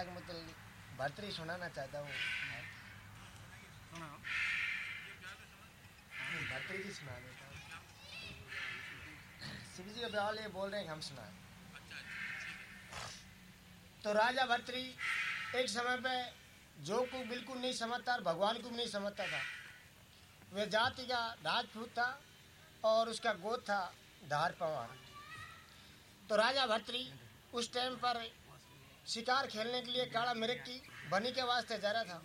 थोड़ा मतलब भर्तरी सुनाना चाहता हूँ। भर्तरी जी सुना देता हूँ। शिव जी ब्याल ये बोल रहे हैं कि हम सुना तो राजा भर्तरी एक समय पे जो को बिल्कुल नहीं समझता और भगवान को भी नहीं समझता था। वह जाति का राजपूत था और उसका गोद था धार पवार। तो राजा भर्तरी उस टाइम पर शिकार खेलने के लिए काला मिर्ग की बनी के वास्ते जा रहा था।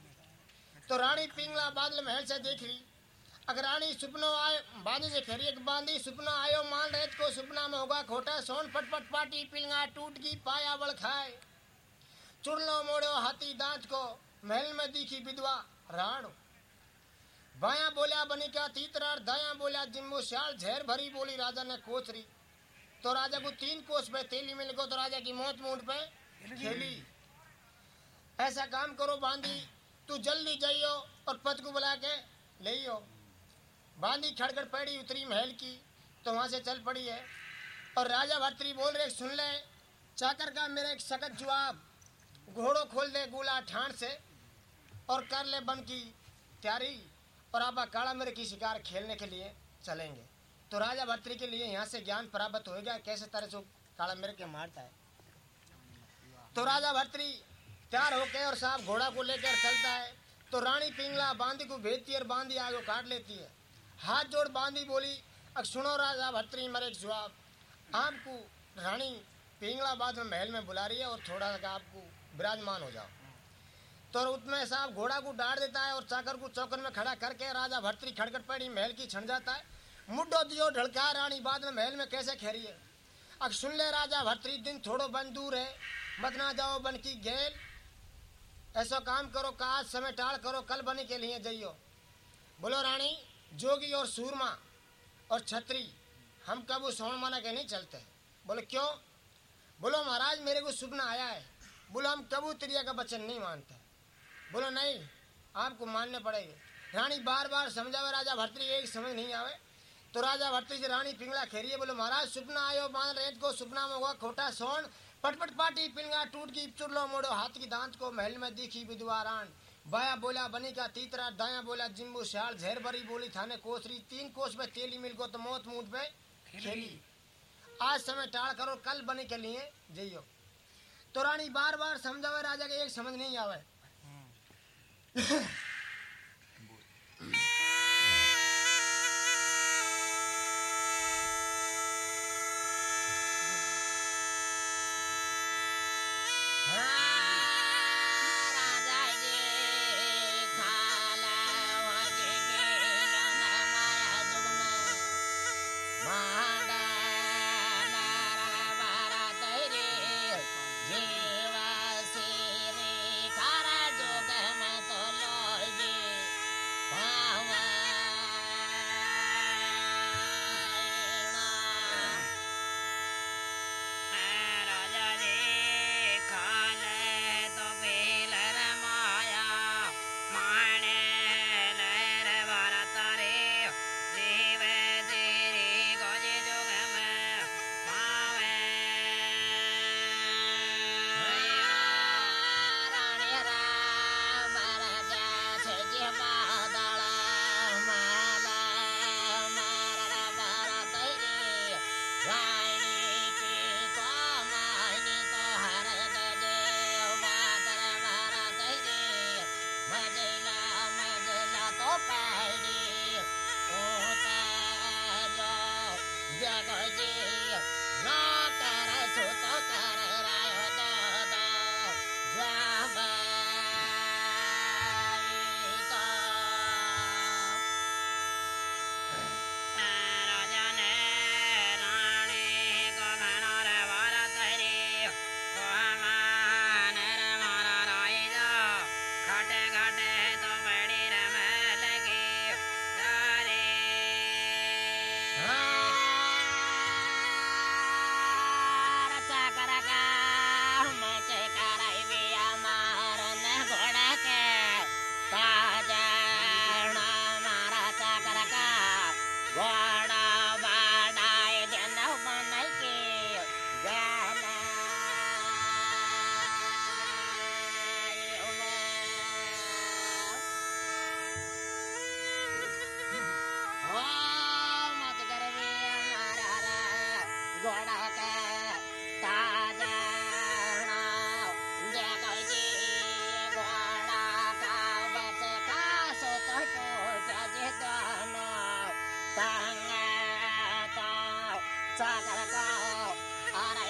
तो रानी पिंगला बादल महल से देख रही अगर रानी सुपनो आए बांधी से खेरी एक बांधी सुपना आयो मान रेत को सुपना में होगा खोटा, सोन पटपट पाटी, पिलंगा टूट गई पाया बल खाए। चुड़लो मोड़ो हाथी दांत को, महल में दिखी विधवा राण। बाया बोलिया बनी क्या तीतरार दाया बोलिया जिम्मू श्याल, झेर भरी बोली राजा ने कोचरी तो राजा को तीन कोस पे तेली मिल गो तो राजा की मौत मूड पे खेली। ऐसा काम करो बांधी तू जल्दी जाइयो और पद को बुला के ले बांधी खड़खड़ पैड़ी उतरी महल की तो वहाँ से चल पड़ी है। और राजा भर्तरी बोल रहे, सुन ले, चाकर का मेरा एक सख्त जवाब घोड़ो खोल दे गोला ठाण से और कर ले बन की तैयारी, और आप काला मेरे की शिकार खेलने के लिए चलेंगे। तो राजा भर्तरी के लिए यहाँ से ज्ञान प्राप्त होगा कैसे तरह से काला मेरे के मारता है? तो राजा भर्तरी तैयार होके और साहब घोड़ा को लेकर चलता है। तो रानी पिंगला बांदी को भेजती है और बांदी आगे काट लेती है। हाथ जोड़ बांदी बोली, अब सुनो राजा भर्तरी, मरे जवाब। आपको रानी पिंगला बाद में महल में बुला रही है और थोड़ा सा आपको विराजमान हो जाओ। तो उसमें साहब घोड़ा को डाल देता है और चाकर को चौकन में खड़ा करके राजा भर्तरी खड़कट पड़ी, महल की छन जाता है। मुड्डो दियो ढलका, रानी बाद में महल में कैसे खेरी है अब सुन ले राजा भर्तरी, दिन थोड़ो बंद दूर है। मत ना जाओ बन की गेल। ऐसा काम करो, काज समय टाल करो, कल बने के लिए जाइयो। बोलो, रानी, जोगी और सूरमा और छत्री, हम कब सोन माना के नहीं चलते? बोले, क्यों? बोलो, महाराज, मेरे को सुपना आया है। बोलो, हम कबू त्रिया का वचन नहीं मानते। बोलो, नहीं, आपको मानने पड़ेगा। रानी बार बार समझावे राजा भर्तरी एक समझ नहीं आवे। तो राजा भर्तरी से रानी पिंगला खेरिए, बोलो, महाराज, सुपना आयो मान रेत को सुपना में हुआ खोटा सोन पटपट पाटी पिंगा टूट की चुरलो मोड़ो हाथ की दांत को महल में दिखी विधवा रान बाया बोला बनी का तीतरा दाया बोला जिम्बू श्याल झेर भरी बोली थाने कोसरी तीन कोस में तेली मिल को तो मौत मूड पे खेली। आज समय टाल करो कल बने के लिए जइयो। तो रानी बार बार समझावे राजा के एक समझ नहीं आवे। All right.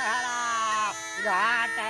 Got Gata.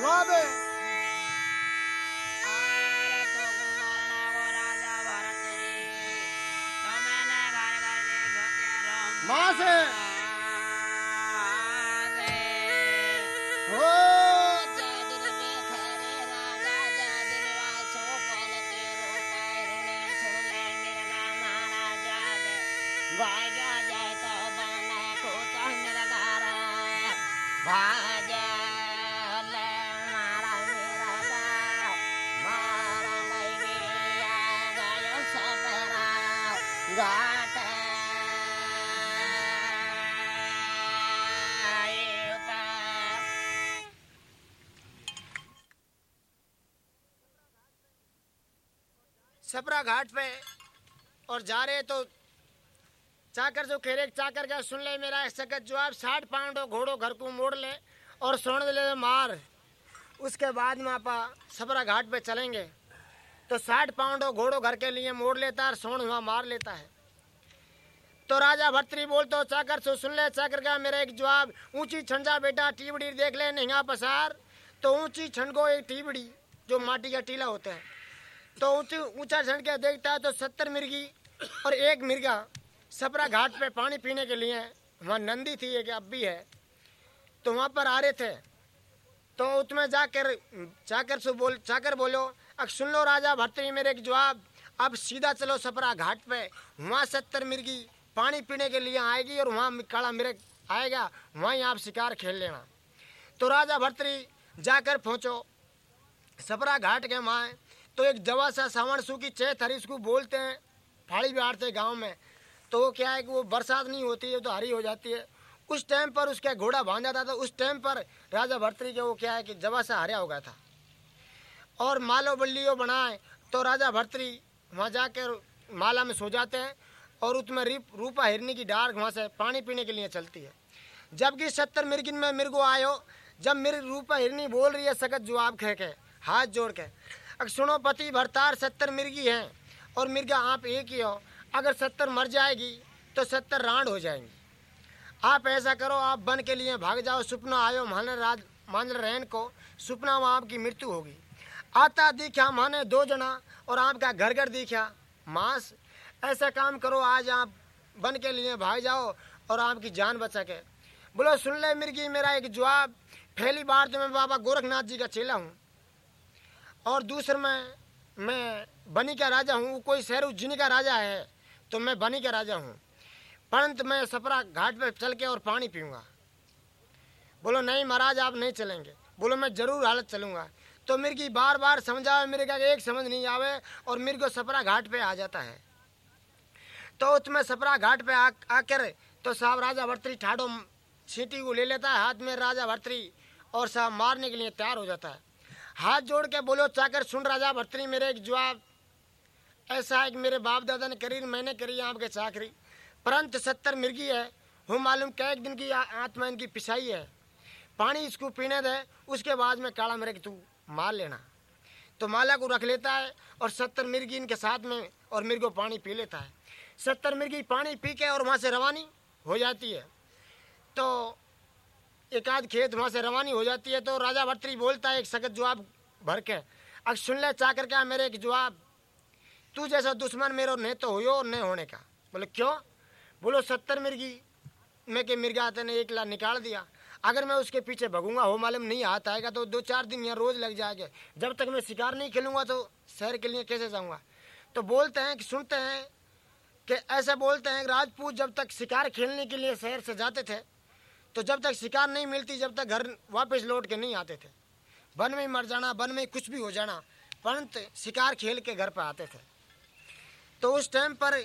Love it. Sapra घाट पे और जा रहे तो चाकर जो खेरे, चाकर का सुन ले मेरा सकत जवाब? साठ पाउंडो घोड़ो घर को मोड़ ले और सोन ले मार। उसके बाद में आपा सपरा घाट पे चलेंगे। तो साठ पाउंडो घोड़ो घर के लिए मोड़ लेता है और सोन वहाँ मार लेता है। तो राजा भर्तरी बोल तो चाकर से सुन ले, चाकर का मेरा एक जवाब? ऊँची छंजा बेटा, टीबड़ी देख ले, नहीं पसार। तो ऊँची छंडको एक टीबड़ी, जो माटी का टीला होता है। तो ऊँची ऊँचा छंड के देखता है तो सत्तर मिर्गी और एक मिर्गा सपरा घाट पे पानी पीने के लिए वहाँ नंदी थी, एक अब भी है। तो वहाँ पर आ रहे थे। तो उसमें जाकर जाकर सु बोल, जाकर बोलो, अब सुन लो राजा भर्तरी मेरे एक जवाब। अब सीधा चलो सपरा घाट पे। वहाँ सत्तर मिर्गी पानी पीने के लिए आएगी और वहाँ काला मिर्ग आएगा। वहीं आप शिकार खेल लेना। तो राजा भर्तरी जाकर पहुँचो। सपरा घाट के वहाँ तो एक जवा सा सावण सू की चेत हरीश को बोलते हैं फाड़ी बिहारते गाँव में। तो वो क्या है कि वो बरसात नहीं होती है तो हरी हो जाती है। उस टाइम पर उसका घोड़ा बांधा था तो उस टाइम पर राजा भर्तरी के वो क्या है कि जवा से हरिया हो गया था। और मालो बल्लियो बनाए तो राजा भर्तरी वहाँ जाकर माला में सो जाते हैं, और उसमें रिप, रूपा हिरनी की डार वहाँ से पानी पीने के लिए चलती है। जबकि सत्तर मिर्गिन में मिर्गो आयो, जब मेरी रूपा हिरनी बोल रही है सकत जवाब कह के, हाथ जोड़ के अगर सुनो, पति भरतार सत्तर मिर्गी हैं और मिर्गा आप एक ही हो, अगर सत्तर मर जाएगी तो सत्तर रांड हो जाएँगी। आप ऐसा करो, आप बन के लिए भाग जाओ, सुपना आयो माने राज, मान रहन को, सुपना में आपकी मृत्यु होगी। आता दिखा माने दो जना और आपका घर घर दिखा मांस। ऐसा काम करो, आज आप बन के लिए भाग जाओ और आपकी जान बच सके। बोलो, सुन ले मिर्गी, मेरा एक जवाब पहली बार तो मैं बाबा गोरखनाथ जी का चेला हूँ। और दूसरे में, मैं बनी का राजा हूँ, कोई शहर उज्जैनी का राजा है तो मैं बनी का राजा हूँ। परंतु मैं सपरा घाट पर चल के और पानी पीऊँगा। बोलो, नहीं महाराज, आप नहीं चलेंगे। बोलो, मैं ज़रूर हालत चलूँगा। तो मिर्गी बार बार समझावे मेरे का एक समझ नहीं आवे और मेरे को सपरा घाट पे आ जाता है। तो उसमें सपरा घाट पे आकर तो साहब राजा भर्तरी ठाडो सीटी को ले लेता है, हाथ में राजा भर्तरी और साहब मारने के लिए तैयार हो जाता है। हाथ जोड़ के बोलो, चाकर सुन राजा भर्तरी, मेरे एक जवाब। ऐसा है कि मेरे बाप दादा ने करी, मैंने करी, आपके चाकरी परंत सत्तर मिर्गी है, हूँ मालूम कै दिन की आत्मा इनकी पिसाई है। पानी इसको पीने दे, उसके बाद में काला मेरे तू मार लेना। तो माला को रख लेता है और सत्तर मिर्गी इनके साथ में और मिर्गो पानी पी लेता है। सत्तर मिर्गी पानी पी के और वहाँ से रवानी हो जाती है। तो एक आध खेत वहाँ से रवानी हो जाती है तो राजा भर्तरी बोलता है, एक सगत जवाब भर के, अब सुन ले, चाकर क्या मेरे एक जवाब? तू जैसा दुश्मन मेरे नहीं तो हो नहीं होने का। बोले, क्यों? बोलो, सत्तर मिर्गी में के मिर्गा आते ने एक ला निकाल दिया। अगर मैं उसके पीछे भगूँगा, हो मालूम नहीं हाथ आएगा तो दो चार दिन यहाँ रोज लग जाएगा। जब तक मैं शिकार नहीं खेलूँगा तो शहर के लिए कैसे जाऊँगा? तो बोलते हैं कि, सुनते हैं कि ऐसा बोलते हैं राजपूत जब तक शिकार खेलने के लिए शहर से जाते थे तो जब तक शिकार नहीं मिलती, जब तक घर वापस लौट के नहीं आते थे। वन में मर जाना, वन में कुछ भी हो जाना, परंतु शिकार खेल के घर पर आते थे। तो उस टाइम पर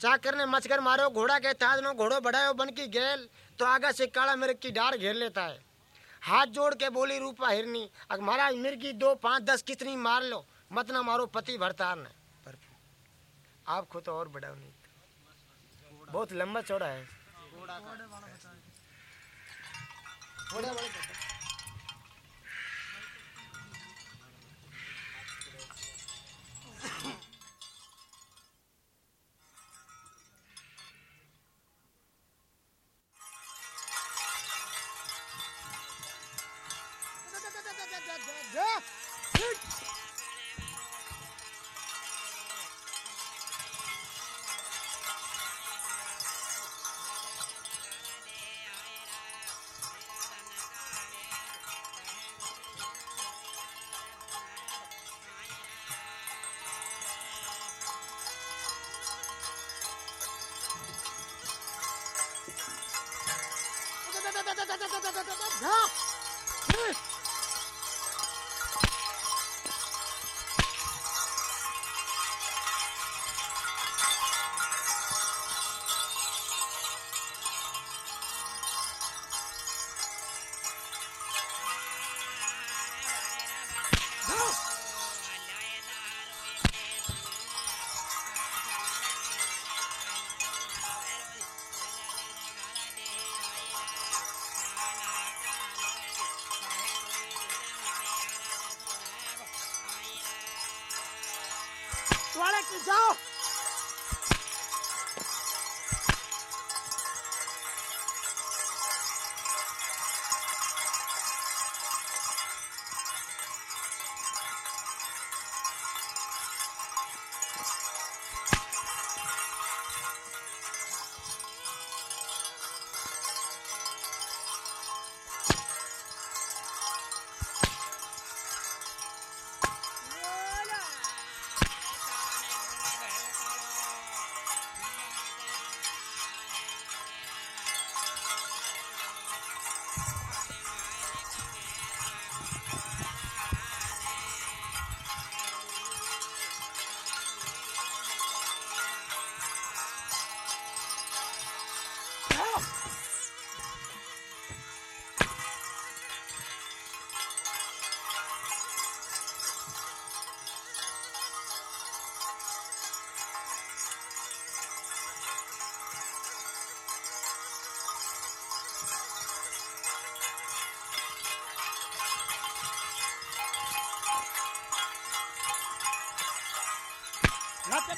चाकर ने मचकर मारो, घोड़ा के ताज नो घोड़ो बढ़ायो, बन की गेल तो आगा से काला मिर्ग की डार घेर लेता है। हाथ जोड़ के बोली, रूपा हिरनी अगर महाराज, मिर्गी दो, पाँच, दस कितनी मार लो, मत ना मारो, पति भरतार ने। पर आपको तो और बड़ा नहीं। बहुत लंबा चौड़ा है। थोड़ा बड़ा जाओ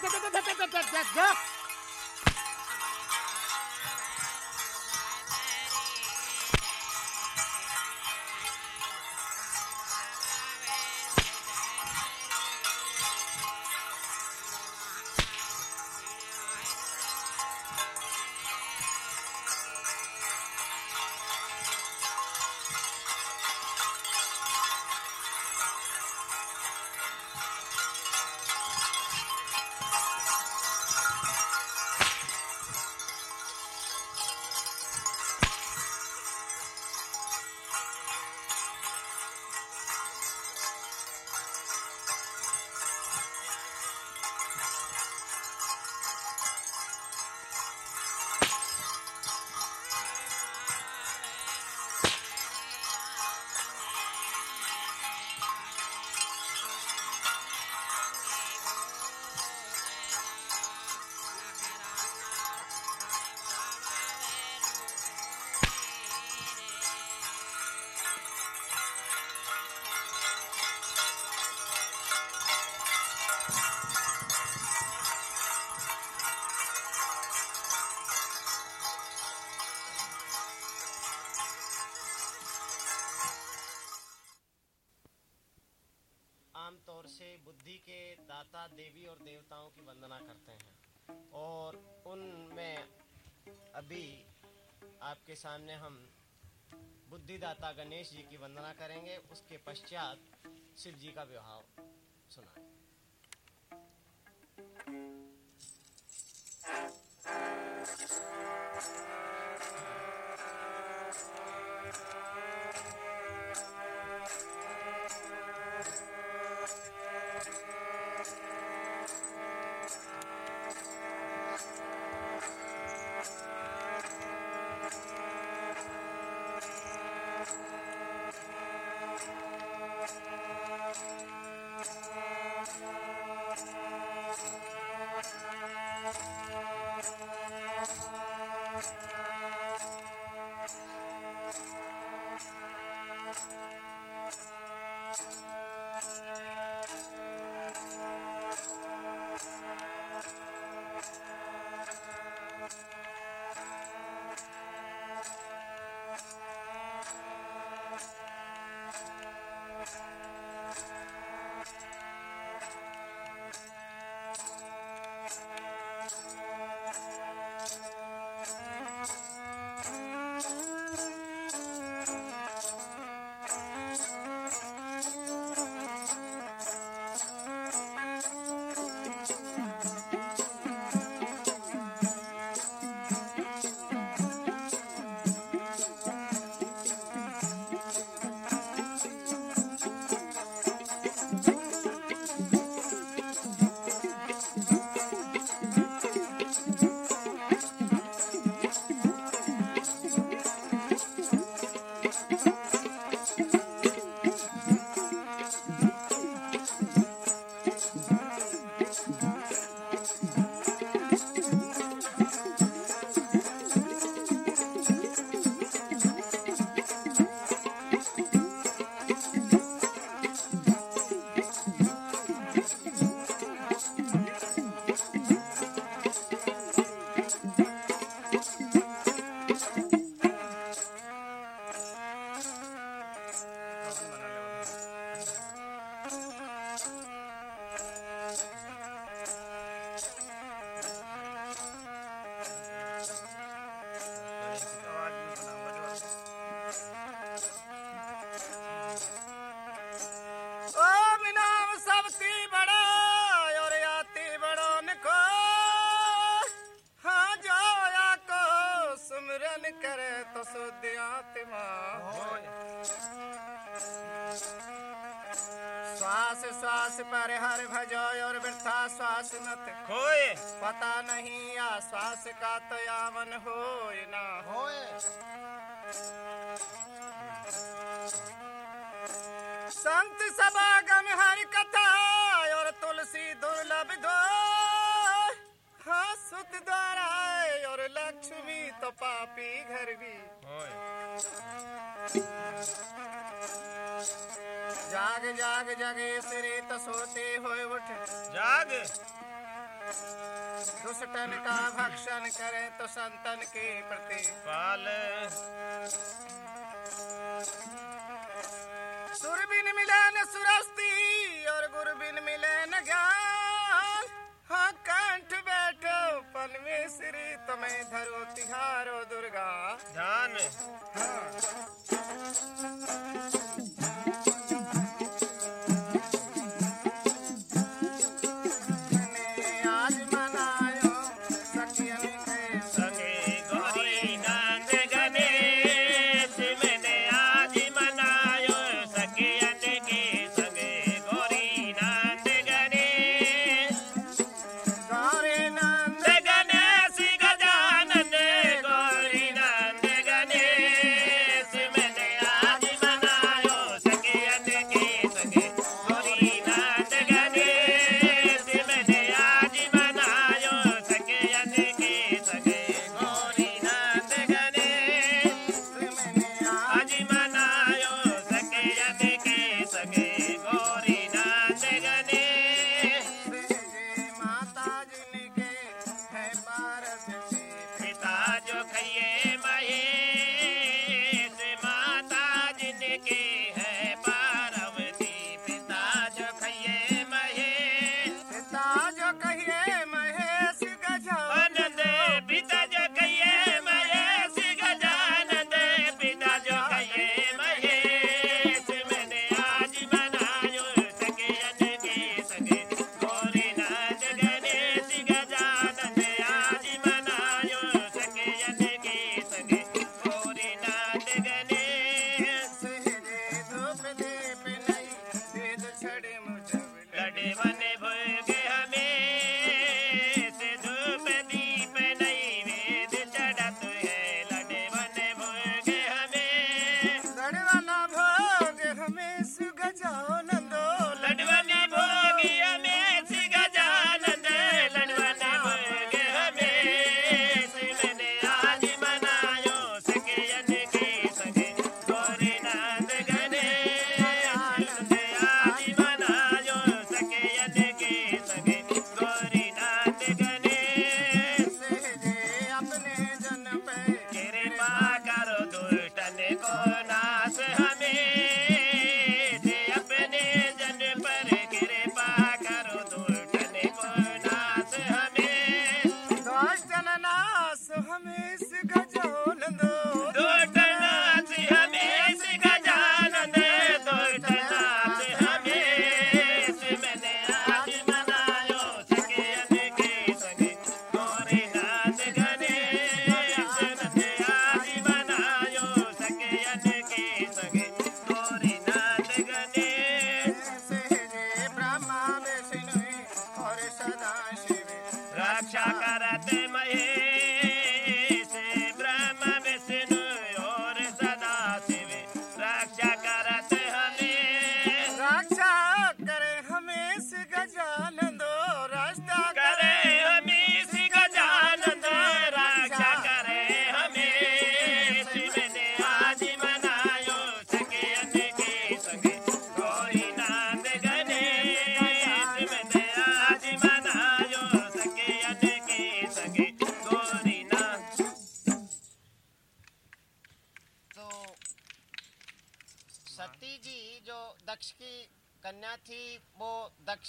Yeah. बुद्धि के दाता, देवी और देवताओं की वंदना करते हैं। और उनमें अभी आपके सामने हम बुद्धिदाता गणेश जी की वंदना करेंगे। उसके पश्चात शिव जी का विवाह सुना सबती बड़ा, और याति बड़ो निको हाँ जो या को सुमरन करे तो सुध आत्मा। श्वास श्वास पर हर भजो, और वृथा श्वास मत खोए। पता नहीं या श्वास का तो यावन होय ना। होए। संत सभागम हर कथा और तुलसी दुर्लभ दो हाँ सुत द्वारा और लक्ष्मी तो पापी घर भी। जाग जाग जगे सिरे तो सोते हो उठ। जाग। दुष्टन का भक्षण करे तो संतन के प्रति। पाल। सुर बिन मिले न सुरस्ती और गुर बिन मिले न ज्ञान। हाँ कंठ बैठो पन में श्री तुम्हें धरो तिहारो दुर्गा। ध्यान। हाँ।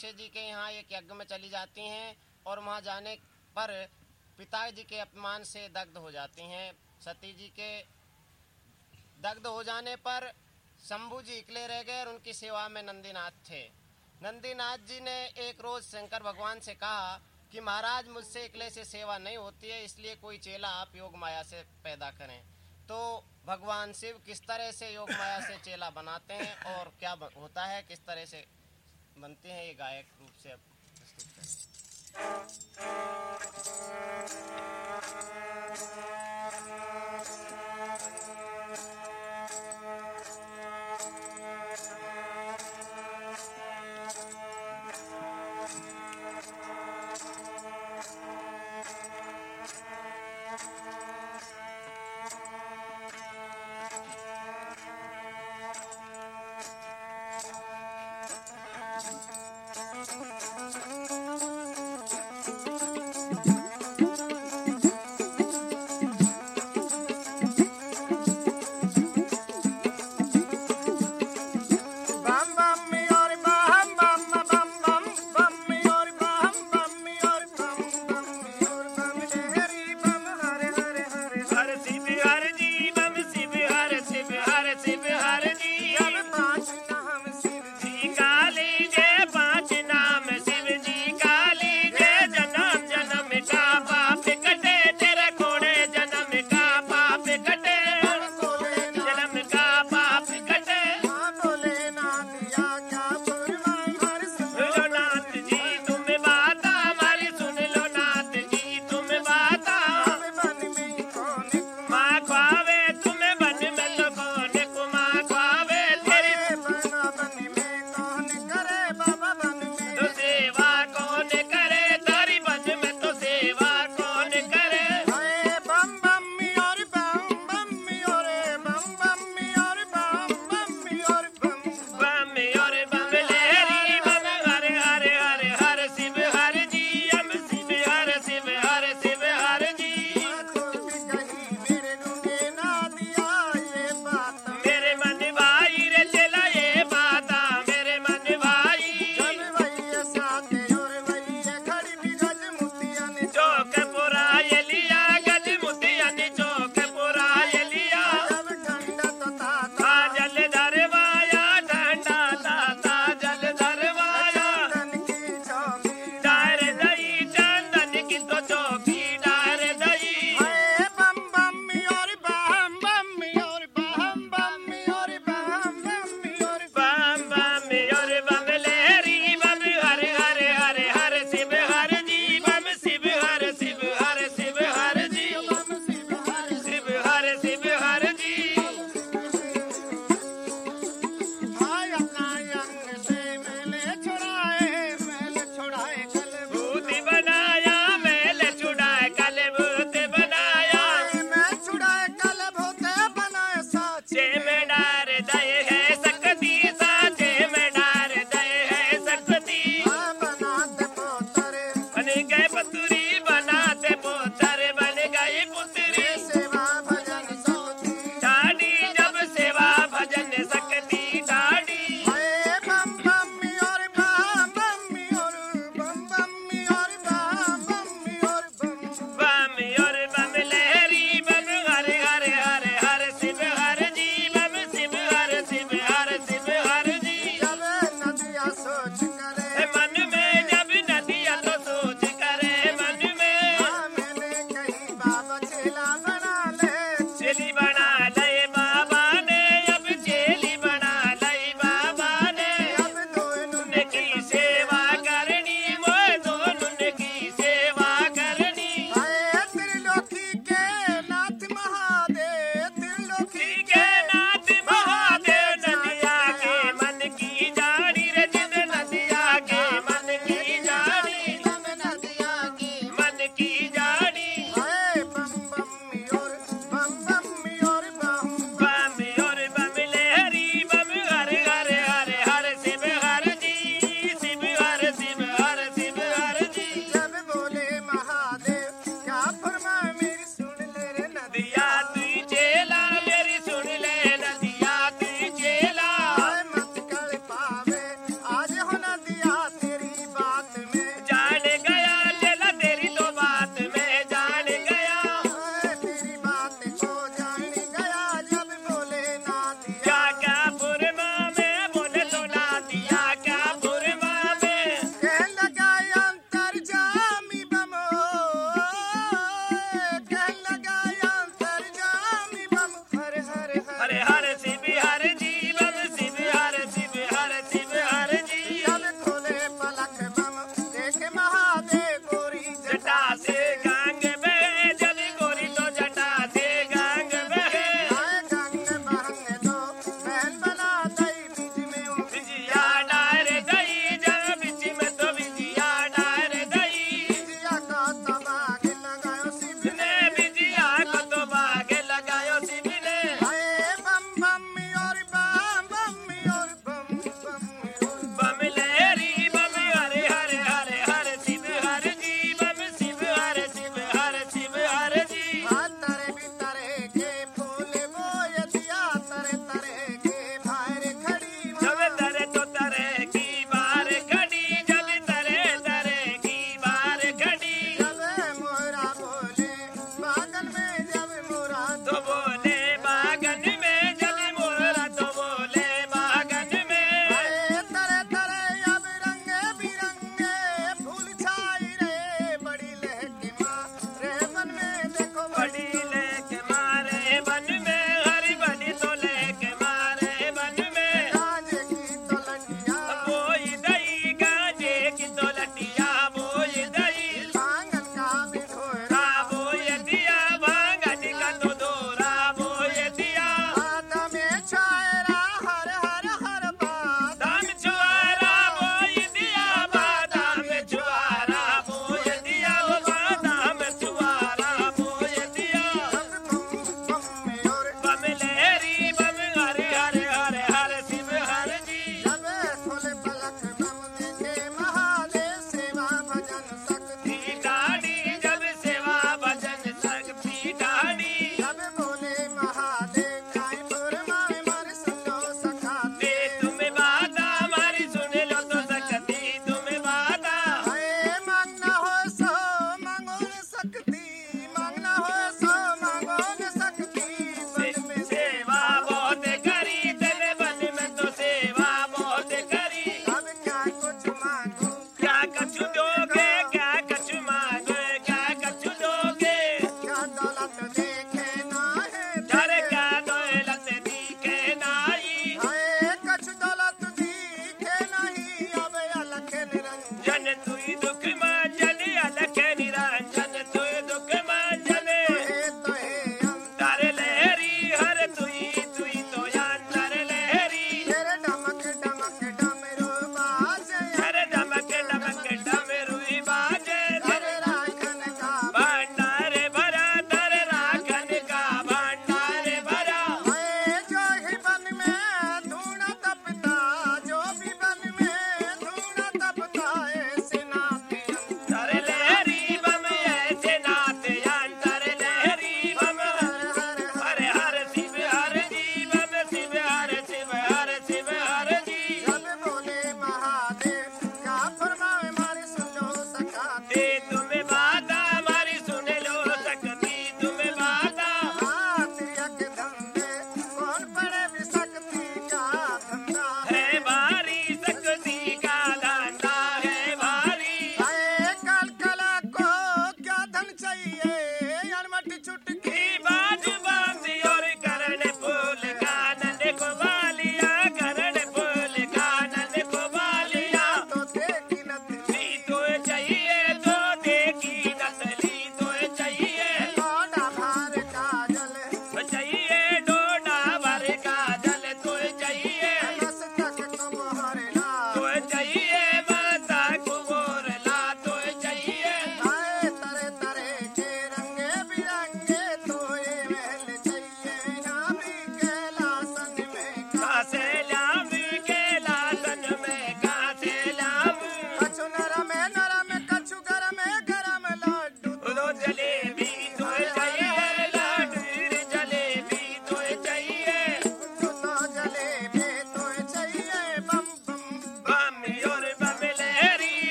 अक्षय जी के यहाँ एक यज्ञ में चली जाती हैं और वहाँ जाने पर पिताजी के अपमान से दग्ध हो जाती हैं। सती जी के दग्ध हो जाने पर शंभु जी इकले रह गए और उनकी सेवा में नंदीनाथ थे। नंदीनाथ जी ने एक रोज शंकर भगवान से कहा कि महाराज, मुझसे इकले से सेवा नहीं होती है, इसलिए कोई चेला आप योग माया से पैदा करें। तो भगवान शिव किस तरह से योग माया से चेला बनाते हैं और क्या होता है, किस तरह से बनते हैं ये गायक रूप से अब प्रस्तुत करें।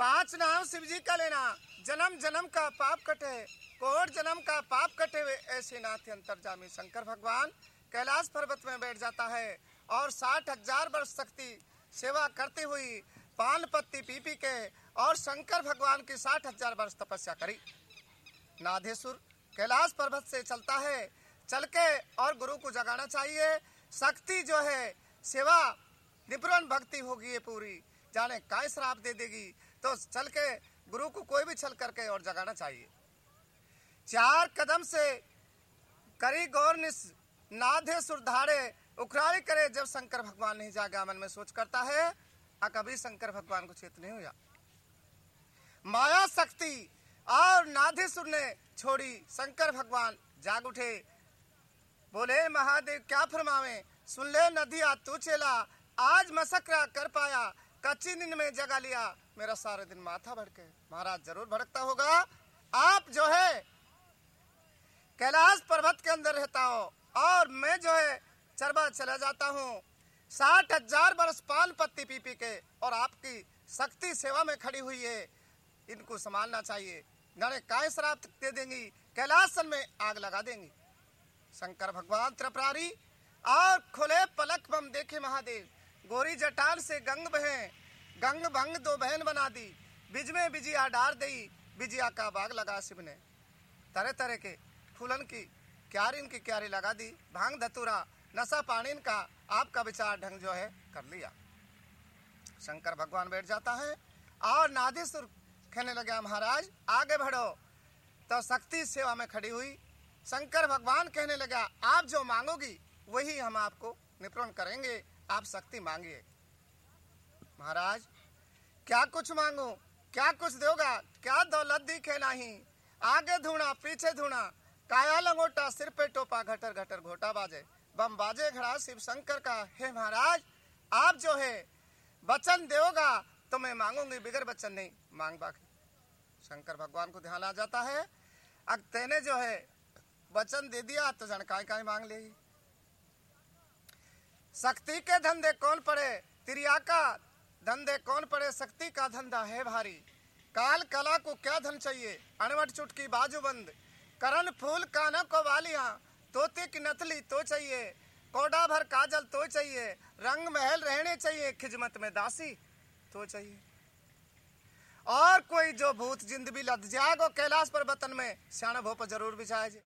पाँच नाम शिव जी का लेना। जन्म जन्म का पाप कटे, कोट जन्म का पाप कटे हुए ऐसे नाथ अंतर्जामी। शंकर भगवान कैलाश पर्वत में बैठ जाता है और साठ हज़ार वर्ष शक्ति सेवा करती हुई पान पत्ती पी पी के और शंकर भगवान की साठ हज़ार वर्ष तपस्या करी। नाधेश्वर कैलाश पर्वत से चलता है। चल के और गुरु को जगाना चाहिए। शक्ति जो है, सेवा, निपुण भक्ति होगी ये पूरी। जाने काय श्राप दे देगी। तो चल के गुरु को कोई भी छल करके और जगाना चाहिए। चार कदम से करी गौर नाधे सुरधारे उखरारी करे जब शंकर भगवान नहीं जागा मन में सोच करता है आ कभी शंकर भगवान को चेत नहीं हुआ। माया शक्ति और नाधेश्वर ने छोड़ी, शंकर भगवान जाग उठे। बोले, महादेव, क्या फरमावे? सुन ले नदिया, तू चेला, आज मसकरा कर पाया, कच्ची नींद में जगा लिया। मेरा सारे दिन माथा भड़के। महाराज ज़रूर भड़कता होगा। आप जो है, कैलाश पर्वत के अंदर रहता हो और मैं जो है चरबा चला जाता हूँ। साठ हज़ार वर्ष पान पत्ती पी पी के और आपकी शक्ति सेवा में खड़ी हुई है। इनको संभालना चाहिए। नारे काय श्राप दे देंगी? कैलाशन में आग लगा देंगी। शंकर भगवान त्रिपुरारी और खुले पलक बम देखे महादेव। गोरी जटान से गंग बहे। गंग भंग दो बहन बना दी। बिज में बिजिया डार दई, बिजिया का बाग लगा शिव ने तरह तरह के फूलन की क्यारिन की क्यारी लगा दी। भाँग धतुरा, नशा पानी का आपका विचार ढंग जो है कर लिया। शंकर भगवान बैठ जाता है और नादेश्वर कहने लगे, महाराज, आगे बढ़ो। तो शक्ति सेवा में खड़ी हुई शंकर भगवान कहने लगा, आप जो मांगोगी, वही हम आपको निपुण करेंगे। आप शक्ति मांगिए। महाराज, क्या कुछ मांगू? क्या कुछ दोगा क्या दौलत दिखे नहीं आगे धूना पीछे धूना काया लंगोटा, सिर पे टोपा, घटर घटर घोटा बाजे। बम बाजे घड़ा, शिव शंकर का। हे महाराज, आप जो है, वचन दोगा तो मैं मांगूँगी, बिगर वचन नहीं। मांग बाकी। शंकर भगवान को ध्यान आ जाता है। अब तेने जो है, वचन दे दिया तो जन काय काय मांग लेगी शक्ति के धंधे कौन पड़े तिरिया का धंधे कौन पड़े? शक्ति का धंधा है भारी। काल कला को क्या धन चाहिए? अणवट चुटकी बाजूबंद करण फूल कानों को वालिया तोते की नथली तो चाहिए। कोडा भर काजल तो चाहिए। रंग महल रहने चाहिए। खिजमत में दासी तो चाहिए। और कोई जो भूत जिंद भी लद जाएगो कैलाश पर बतन में, श्याण भोप ज़रूर बिछाए